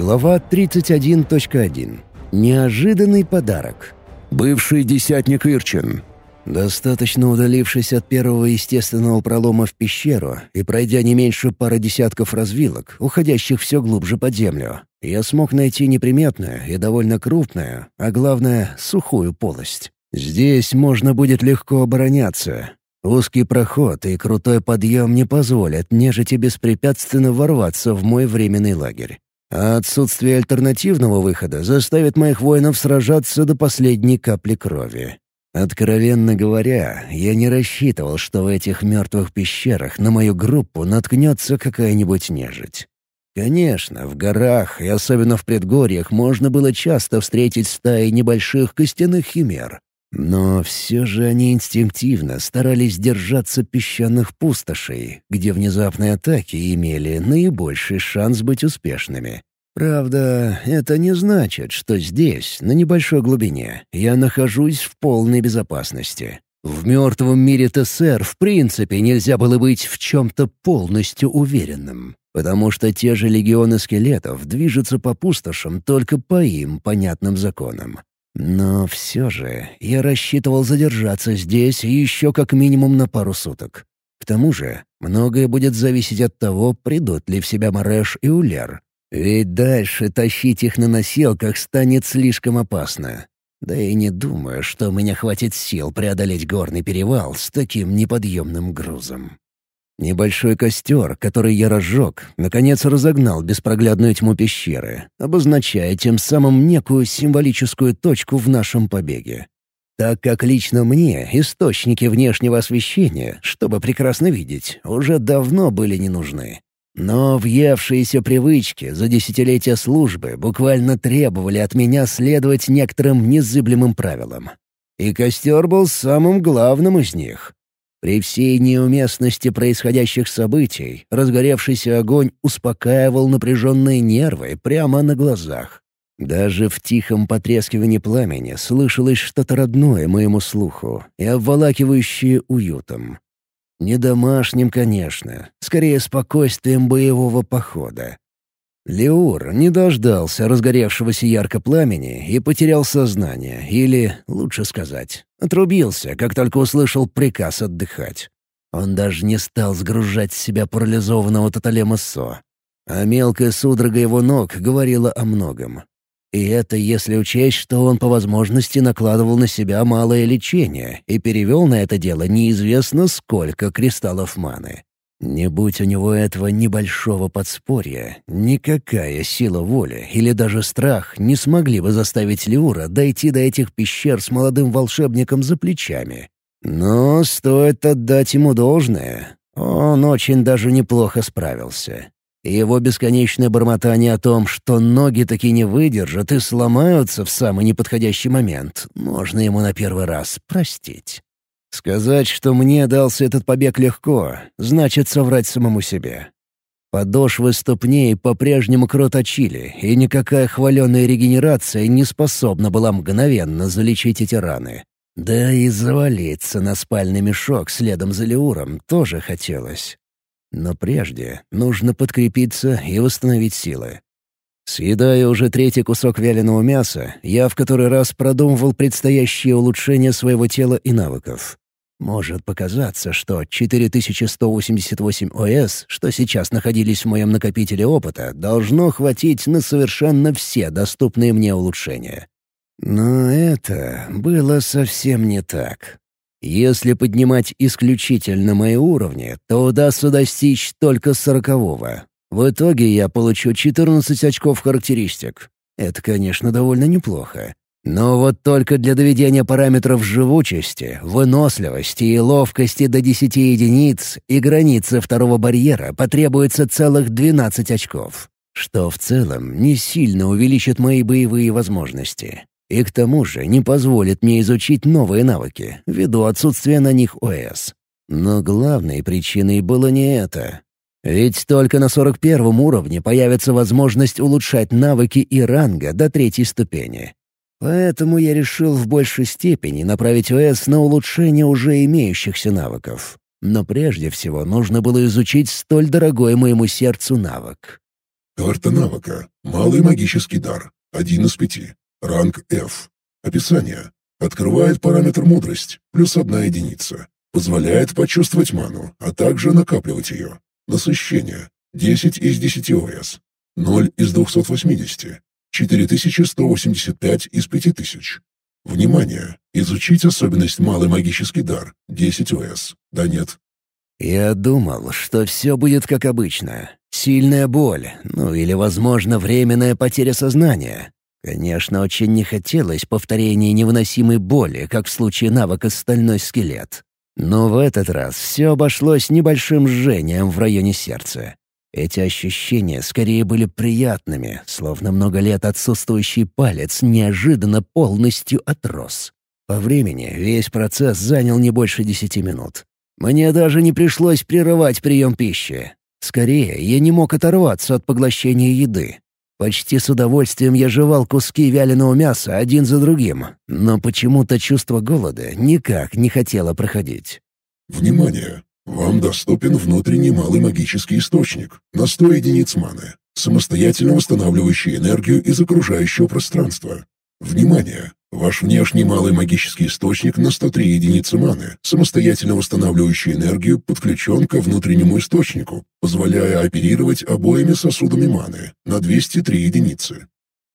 Глава 31.1. Неожиданный подарок. Бывший десятник Ирчин. Достаточно удалившись от первого естественного пролома в пещеру и пройдя не меньше пары десятков развилок, уходящих все глубже под землю, я смог найти неприметную и довольно крупную, а главное — сухую полость. Здесь можно будет легко обороняться. Узкий проход и крутой подъем не позволят нежити беспрепятственно ворваться в мой временный лагерь. А отсутствие альтернативного выхода заставит моих воинов сражаться до последней капли крови. Откровенно говоря, я не рассчитывал, что в этих мертвых пещерах на мою группу наткнется какая-нибудь нежить. Конечно, в горах и особенно в предгорьях можно было часто встретить стаи небольших костяных химер. Но все же они инстинктивно старались держаться песчаных пустошей, где внезапные атаки имели наибольший шанс быть успешными. Правда, это не значит, что здесь, на небольшой глубине, я нахожусь в полной безопасности. В мертвом мире ТСР в принципе нельзя было быть в чем-то полностью уверенным, потому что те же легионы скелетов движутся по пустошам только по им понятным законам. Но все же я рассчитывал задержаться здесь еще как минимум на пару суток. К тому же многое будет зависеть от того, придут ли в себя Мареш и Улер, ведь дальше тащить их на носилках станет слишком опасно. Да и не думаю, что у меня хватит сил преодолеть горный перевал с таким неподъемным грузом. Небольшой костер, который я разжег, наконец разогнал беспроглядную тьму пещеры, обозначая тем самым некую символическую точку в нашем побеге. Так как лично мне источники внешнего освещения, чтобы прекрасно видеть, уже давно были не нужны. Но въевшиеся привычки за десятилетия службы буквально требовали от меня следовать некоторым незыблемым правилам. И костер был самым главным из них. При всей неуместности происходящих событий разгоревшийся огонь успокаивал напряженные нервы прямо на глазах. Даже в тихом потрескивании пламени слышалось что-то родное моему слуху и обволакивающее уютом. Не домашним, конечно, скорее спокойствием боевого похода. Леур не дождался разгоревшегося ярко пламени и потерял сознание, или, лучше сказать, отрубился, как только услышал приказ отдыхать. Он даже не стал сгружать с себя парализованного Таталема Со. А мелкая судорога его ног говорила о многом. И это если учесть, что он по возможности накладывал на себя малое лечение и перевел на это дело неизвестно сколько кристаллов маны. Не будь у него этого небольшого подспорья, никакая сила воли или даже страх не смогли бы заставить Леура дойти до этих пещер с молодым волшебником за плечами. Но стоит отдать ему должное. Он очень даже неплохо справился. Его бесконечное бормотание о том, что ноги таки не выдержат и сломаются в самый неподходящий момент, можно ему на первый раз простить. Сказать, что мне дался этот побег легко, значит соврать самому себе. Подошвы ступней по-прежнему кроточили, и никакая хваленная регенерация не способна была мгновенно залечить эти раны. Да и завалиться на спальный мешок следом за Леуром тоже хотелось. Но прежде нужно подкрепиться и восстановить силы. Съедая уже третий кусок вяленого мяса, я в который раз продумывал предстоящее улучшение своего тела и навыков. Может показаться, что 4188 ОС, что сейчас находились в моем накопителе опыта, должно хватить на совершенно все доступные мне улучшения. Но это было совсем не так. Если поднимать исключительно мои уровни, то удастся достичь только сорокового. В итоге я получу 14 очков характеристик. Это, конечно, довольно неплохо. Но вот только для доведения параметров живучести, выносливости и ловкости до 10 единиц и границы второго барьера потребуется целых 12 очков, что в целом не сильно увеличит мои боевые возможности. И к тому же не позволит мне изучить новые навыки, ввиду отсутствия на них ОС. Но главной причиной было не это. Ведь только на 41 уровне появится возможность улучшать навыки и ранга до третьей ступени. Поэтому я решил в большей степени направить ОС на улучшение уже имеющихся навыков. Но прежде всего нужно было изучить столь дорогой моему сердцу навык. Карта навыка. Малый магический дар. Один из пяти. Ранг F. Описание. Открывает параметр мудрость, плюс одна единица. Позволяет почувствовать ману, а также накапливать ее. Насыщение. 10 из 10 ОС. 0 из 280. 4185 из 5000. Внимание! Изучить особенность «Малый магический дар» 10 ОС. Да нет. Я думал, что все будет как обычно. Сильная боль, ну или, возможно, временная потеря сознания. Конечно, очень не хотелось повторения невыносимой боли, как в случае навыка «Стальной скелет». Но в этот раз все обошлось небольшим жжением в районе сердца. Эти ощущения скорее были приятными, словно много лет отсутствующий палец неожиданно полностью отрос. По времени весь процесс занял не больше десяти минут. Мне даже не пришлось прерывать прием пищи. Скорее, я не мог оторваться от поглощения еды. Почти с удовольствием я жевал куски вяленого мяса один за другим, но почему-то чувство голода никак не хотело проходить. «Внимание! Вам доступен внутренний малый магический источник на 100 единиц маны, самостоятельно восстанавливающий энергию из окружающего пространства. Внимание! Ваш внешний малый магический источник на 103 единицы маны, самостоятельно восстанавливающий энергию, подключен ко внутреннему источнику, позволяя оперировать обоими сосудами маны на 203 единицы.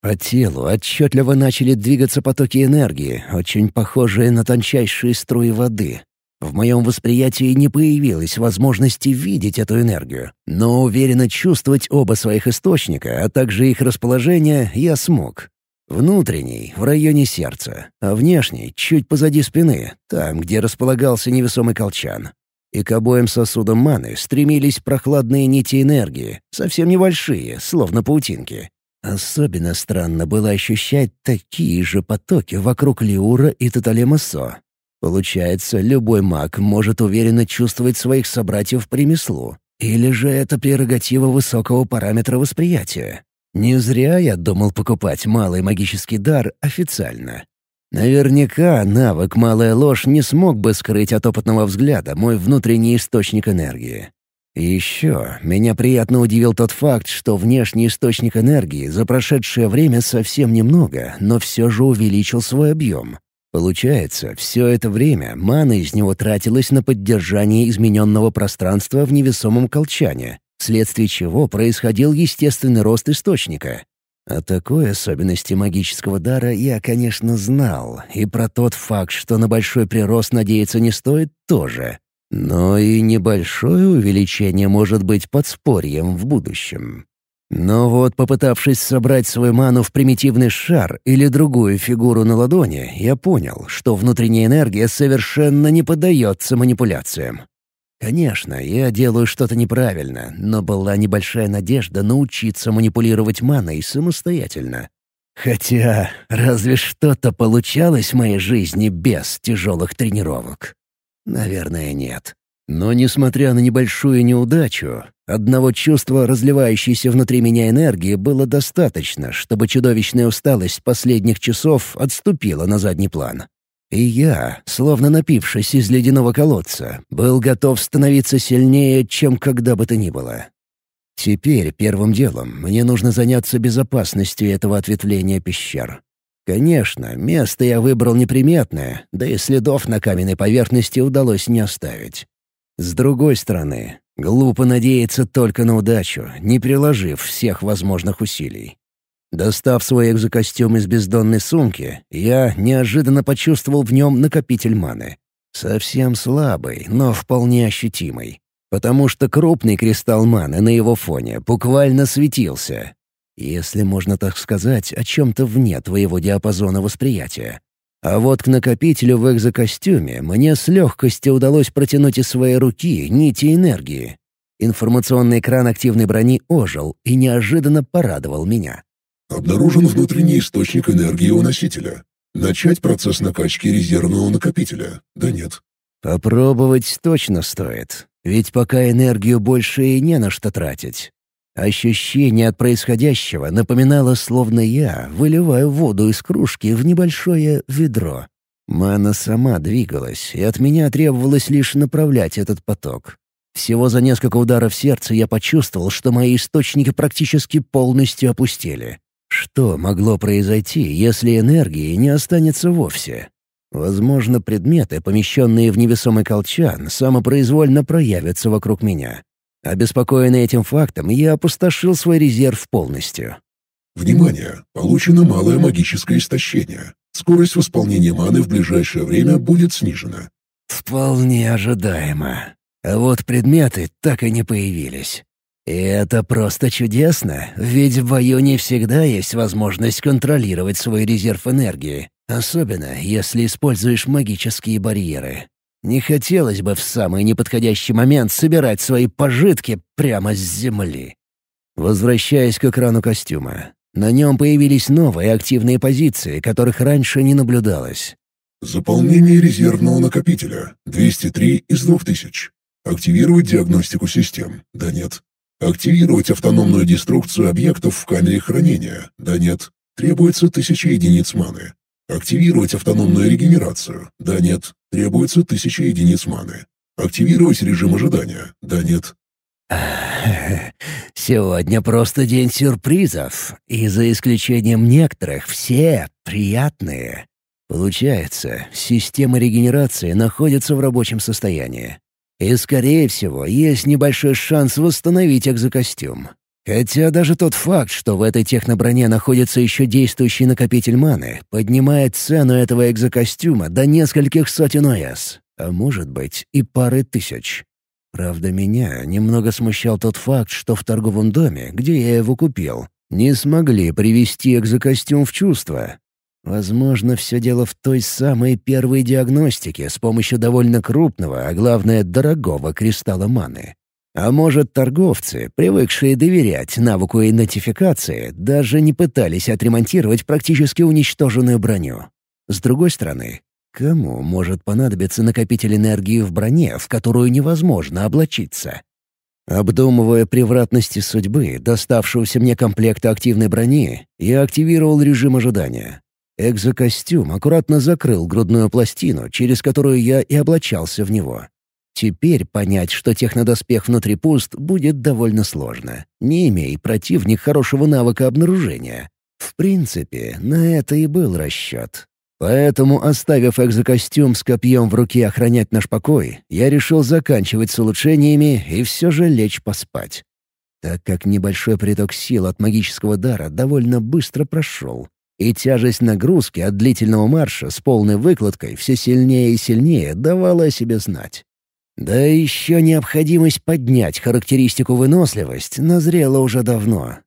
По телу отчетливо начали двигаться потоки энергии, очень похожие на тончайшие струи воды. В моем восприятии не появилась возможности видеть эту энергию, но уверенно чувствовать оба своих источника, а также их расположение я смог. Внутренний — в районе сердца, а внешний — чуть позади спины, там, где располагался невесомый колчан. И к обоим сосудам маны стремились прохладные нити энергии, совсем небольшие, словно паутинки. Особенно странно было ощущать такие же потоки вокруг Лиура и Таталемасо. Получается, любой маг может уверенно чувствовать своих собратьев по ремеслу. Или же это прерогатива высокого параметра восприятия? Не зря я думал покупать малый магический дар официально. Наверняка навык «Малая ложь» не смог бы скрыть от опытного взгляда мой внутренний источник энергии. И еще меня приятно удивил тот факт, что внешний источник энергии за прошедшее время совсем немного, но все же увеличил свой объем. Получается, все это время мана из него тратилась на поддержание измененного пространства в невесомом колчане, вследствие чего происходил естественный рост источника. О такой особенности магического дара я, конечно, знал, и про тот факт, что на большой прирост надеяться не стоит, тоже. Но и небольшое увеличение может быть подспорьем в будущем. Но вот попытавшись собрать свою ману в примитивный шар или другую фигуру на ладони, я понял, что внутренняя энергия совершенно не поддается манипуляциям. Конечно, я делаю что-то неправильно, но была небольшая надежда научиться манипулировать маной самостоятельно. Хотя, разве что-то получалось в моей жизни без тяжелых тренировок? Наверное, нет. Но, несмотря на небольшую неудачу, одного чувства разливающейся внутри меня энергии было достаточно, чтобы чудовищная усталость последних часов отступила на задний план. И я, словно напившись из ледяного колодца, был готов становиться сильнее, чем когда бы то ни было. Теперь первым делом мне нужно заняться безопасностью этого ответвления пещер. Конечно, место я выбрал неприметное, да и следов на каменной поверхности удалось не оставить. С другой стороны, глупо надеяться только на удачу, не приложив всех возможных усилий. Достав свой экзокостюм из бездонной сумки, я неожиданно почувствовал в нем накопитель маны. Совсем слабый, но вполне ощутимый. Потому что крупный кристалл маны на его фоне буквально светился. Если можно так сказать, о чем-то вне твоего диапазона восприятия. А вот к накопителю в экзокостюме мне с легкостью удалось протянуть из своей руки нити энергии. Информационный экран активной брони ожил и неожиданно порадовал меня. Обнаружен внутренний источник энергии у носителя. Начать процесс накачки резервного накопителя. Да нет. Попробовать точно стоит. Ведь пока энергию больше и не на что тратить. Ощущение от происходящего напоминало, словно я выливаю воду из кружки в небольшое ведро. Мана сама двигалась, и от меня требовалось лишь направлять этот поток. Всего за несколько ударов сердца я почувствовал, что мои источники практически полностью опустели. Что могло произойти, если энергии не останется вовсе? Возможно, предметы, помещенные в невесомый колчан, самопроизвольно проявятся вокруг меня. Обеспокоенный этим фактом, я опустошил свой резерв полностью. Внимание! Получено малое магическое истощение. Скорость восполнения маны в ближайшее время будет снижена. Вполне ожидаемо. А вот предметы так и не появились. И это просто чудесно, ведь в бою не всегда есть возможность контролировать свой резерв энергии, особенно если используешь магические барьеры. Не хотелось бы в самый неподходящий момент собирать свои пожитки прямо с земли. Возвращаясь к экрану костюма, на нем появились новые активные позиции, которых раньше не наблюдалось. Заполнение резервного накопителя. 203 из 2000. Активировать диагностику систем. Да нет. Активировать автономную деструкцию объектов в камере хранения. Да нет. Требуется 1000 единиц маны. Активировать автономную регенерацию. Да нет. Требуется 1000 единиц маны. Активировать режим ожидания. Да нет. Сегодня просто день сюрпризов, и за исключением некоторых все приятные. Получается, система регенерации находится в рабочем состоянии. И, скорее всего, есть небольшой шанс восстановить экзокостюм. Хотя даже тот факт, что в этой техноброне находится еще действующий накопитель маны, поднимает цену этого экзокостюма до нескольких сотен ОС, а может быть и пары тысяч. Правда, меня немного смущал тот факт, что в торговом доме, где я его купил, не смогли привести экзокостюм в чувство. Возможно, все дело в той самой первой диагностике с помощью довольно крупного, а главное, дорогого кристалла маны. А может, торговцы, привыкшие доверять навыку идентификации, даже не пытались отремонтировать практически уничтоженную броню. С другой стороны, Кому может понадобиться накопитель энергии в броне, в которую невозможно облачиться? Обдумывая превратности судьбы, доставшегося мне комплекта активной брони, я активировал режим ожидания. Экзокостюм аккуратно закрыл грудную пластину, через которую я и облачался в него. Теперь понять, что технодоспех внутри пуст, будет довольно сложно, не имея противник хорошего навыка обнаружения. В принципе, на это и был расчет. Поэтому, оставив экзокостюм с копьем в руке охранять наш покой, я решил заканчивать с улучшениями и все же лечь поспать. Так как небольшой приток сил от магического дара довольно быстро прошел, и тяжесть нагрузки от длительного марша с полной выкладкой все сильнее и сильнее давала о себе знать. Да еще необходимость поднять характеристику выносливость назрела уже давно,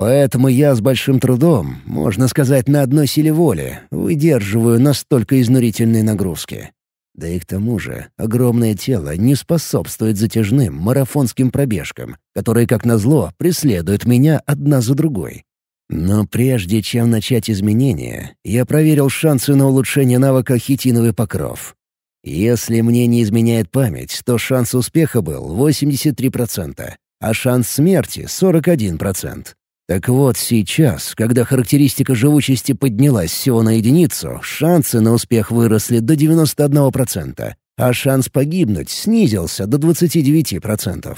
Поэтому я с большим трудом, можно сказать, на одной силе воли, выдерживаю настолько изнурительные нагрузки. Да и к тому же огромное тело не способствует затяжным марафонским пробежкам, которые, как назло, преследуют меня одна за другой. Но прежде чем начать изменения, я проверил шансы на улучшение навыка «Хитиновый покров». Если мне не изменяет память, то шанс успеха был 83%, а шанс смерти — 41%. Так вот, сейчас, когда характеристика живучести поднялась всего на единицу, шансы на успех выросли до 91%, а шанс погибнуть снизился до 29%.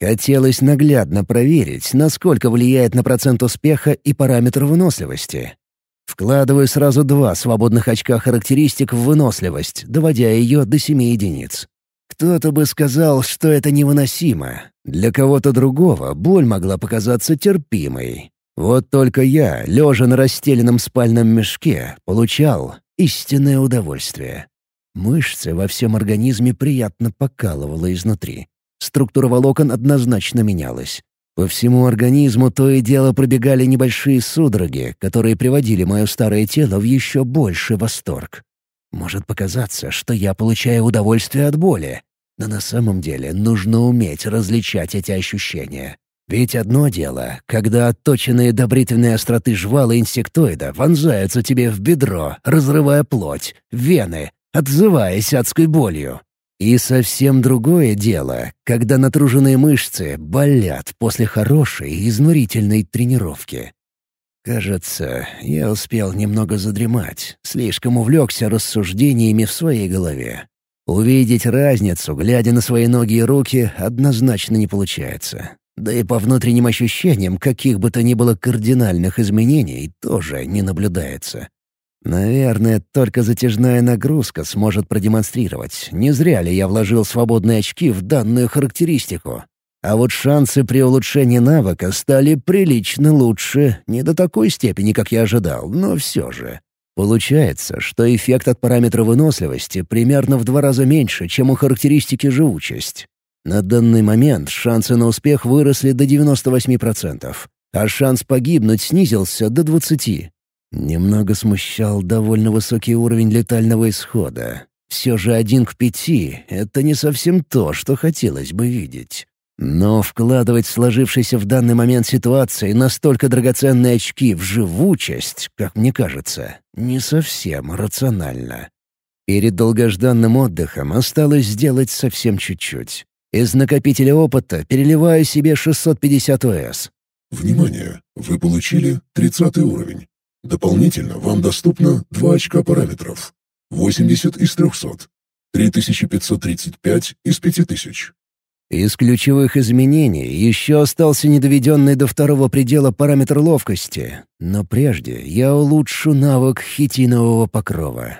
Хотелось наглядно проверить, насколько влияет на процент успеха и параметр выносливости. Вкладываю сразу два свободных очка характеристик в выносливость, доводя ее до 7 единиц. Кто-то бы сказал, что это невыносимо. Для кого-то другого боль могла показаться терпимой. Вот только я, лежа на расстеленном спальном мешке, получал истинное удовольствие. Мышцы во всем организме приятно покалывало изнутри. Структура волокон однозначно менялась. По всему организму то и дело пробегали небольшие судороги, которые приводили мое старое тело в еще больший восторг. Может показаться, что я получаю удовольствие от боли, но на самом деле нужно уметь различать эти ощущения. Ведь одно дело, когда отточенные до бритвенной остроты жвалы инсектоида вонзаются тебе в бедро, разрывая плоть, вены, отзываясь адской болью. И совсем другое дело, когда натруженные мышцы болят после хорошей изнурительной тренировки. Кажется, я успел немного задремать, слишком увлекся рассуждениями в своей голове. Увидеть разницу, глядя на свои ноги и руки, однозначно не получается. Да и по внутренним ощущениям каких бы то ни было кардинальных изменений тоже не наблюдается. Наверное, только затяжная нагрузка сможет продемонстрировать, не зря ли я вложил свободные очки в данную характеристику. А вот шансы при улучшении навыка стали прилично лучше, не до такой степени, как я ожидал, но все же. Получается, что эффект от параметра выносливости примерно в два раза меньше, чем у характеристики живучесть. На данный момент шансы на успех выросли до 98%, а шанс погибнуть снизился до 20%. Немного смущал довольно высокий уровень летального исхода. Все же один к пяти — это не совсем то, что хотелось бы видеть. Но вкладывать сложившейся в данный момент ситуации настолько драгоценные очки в живучесть, как мне кажется, не совсем рационально. Перед долгожданным отдыхом осталось сделать совсем чуть-чуть. Из накопителя опыта переливаю себе 650 ОС. Внимание! Вы получили 30 уровень. Дополнительно вам доступно 2 очка параметров. 80 из 300. 3535 из 5000. Из ключевых изменений еще остался недоведенный до второго предела параметр ловкости, но прежде я улучшу навык хитинового покрова.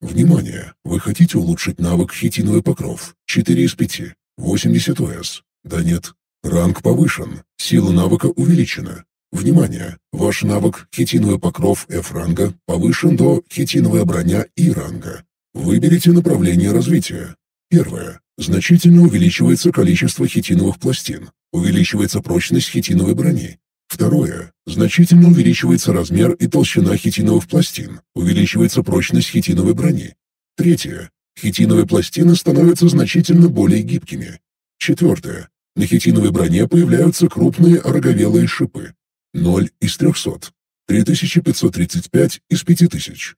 Внимание! Вы хотите улучшить навык хитиновый покров? 4 из 5. 80 ОС. Да нет. Ранг повышен. Сила навыка увеличена. Внимание! Ваш навык «Хитиновый покров» F-ранга повышен до «Хитиновая броня» И ранга. Выберите направление развития. Первое. Значительно увеличивается количество хитиновых пластин. Увеличивается прочность хитиновой брони. Второе. Значительно увеличивается размер и толщина хитиновых пластин. Увеличивается прочность хитиновой брони. Третье. Хитиновые пластины становятся значительно более гибкими. Четвертое. На хитиновой броне появляются крупные ороговелые шипы. 0 из 300. 3535 из 5000.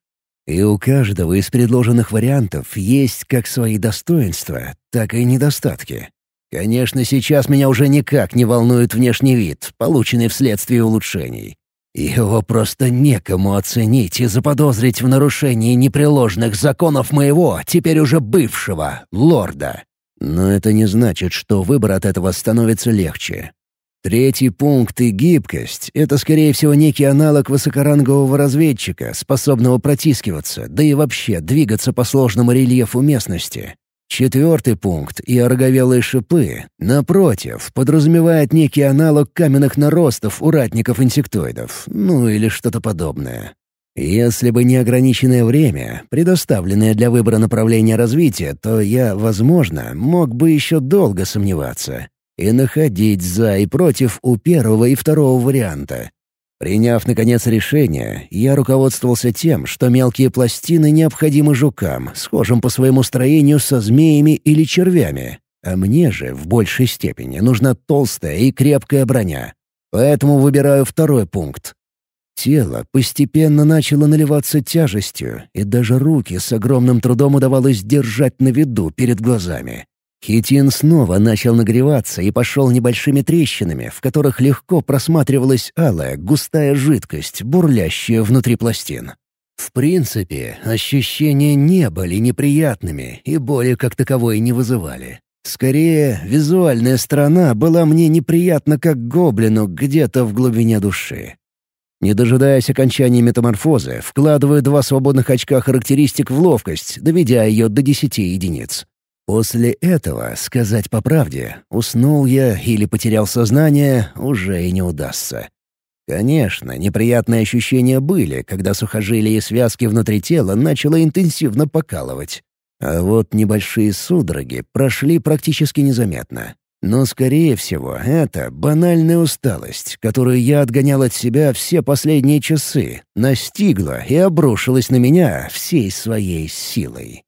И у каждого из предложенных вариантов есть как свои достоинства, так и недостатки. Конечно, сейчас меня уже никак не волнует внешний вид, полученный вследствие улучшений. Его просто некому оценить и заподозрить в нарушении непреложных законов моего, теперь уже бывшего, лорда. Но это не значит, что выбор от этого становится легче. Третий пункт и гибкость — это, скорее всего, некий аналог высокорангового разведчика, способного протискиваться, да и вообще двигаться по сложному рельефу местности. Четвертый пункт и ороговелые шипы, напротив, подразумевает некий аналог каменных наростов у ратников-инсектоидов, ну или что-то подобное. Если бы не ограниченное время, предоставленное для выбора направления развития, то я, возможно, мог бы еще долго сомневаться и находить «за» и «против» у первого и второго варианта. Приняв, наконец, решение, я руководствовался тем, что мелкие пластины необходимы жукам, схожим по своему строению со змеями или червями, а мне же в большей степени нужна толстая и крепкая броня. Поэтому выбираю второй пункт. Тело постепенно начало наливаться тяжестью, и даже руки с огромным трудом удавалось держать на виду перед глазами. Хитин снова начал нагреваться и пошел небольшими трещинами, в которых легко просматривалась алая, густая жидкость, бурлящая внутри пластин. В принципе, ощущения не были неприятными и боли как таковой не вызывали. Скорее, визуальная сторона была мне неприятна как гоблину где-то в глубине души. Не дожидаясь окончания метаморфозы, вкладываю два свободных очка характеристик в ловкость, доведя ее до 10 единиц. После этого, сказать по правде, уснул я или потерял сознание, уже и не удастся. Конечно, неприятные ощущения были, когда сухожилия и связки внутри тела начало интенсивно покалывать. А вот небольшие судороги прошли практически незаметно. Но, скорее всего, это банальная усталость, которую я отгонял от себя все последние часы, настигла и обрушилась на меня всей своей силой.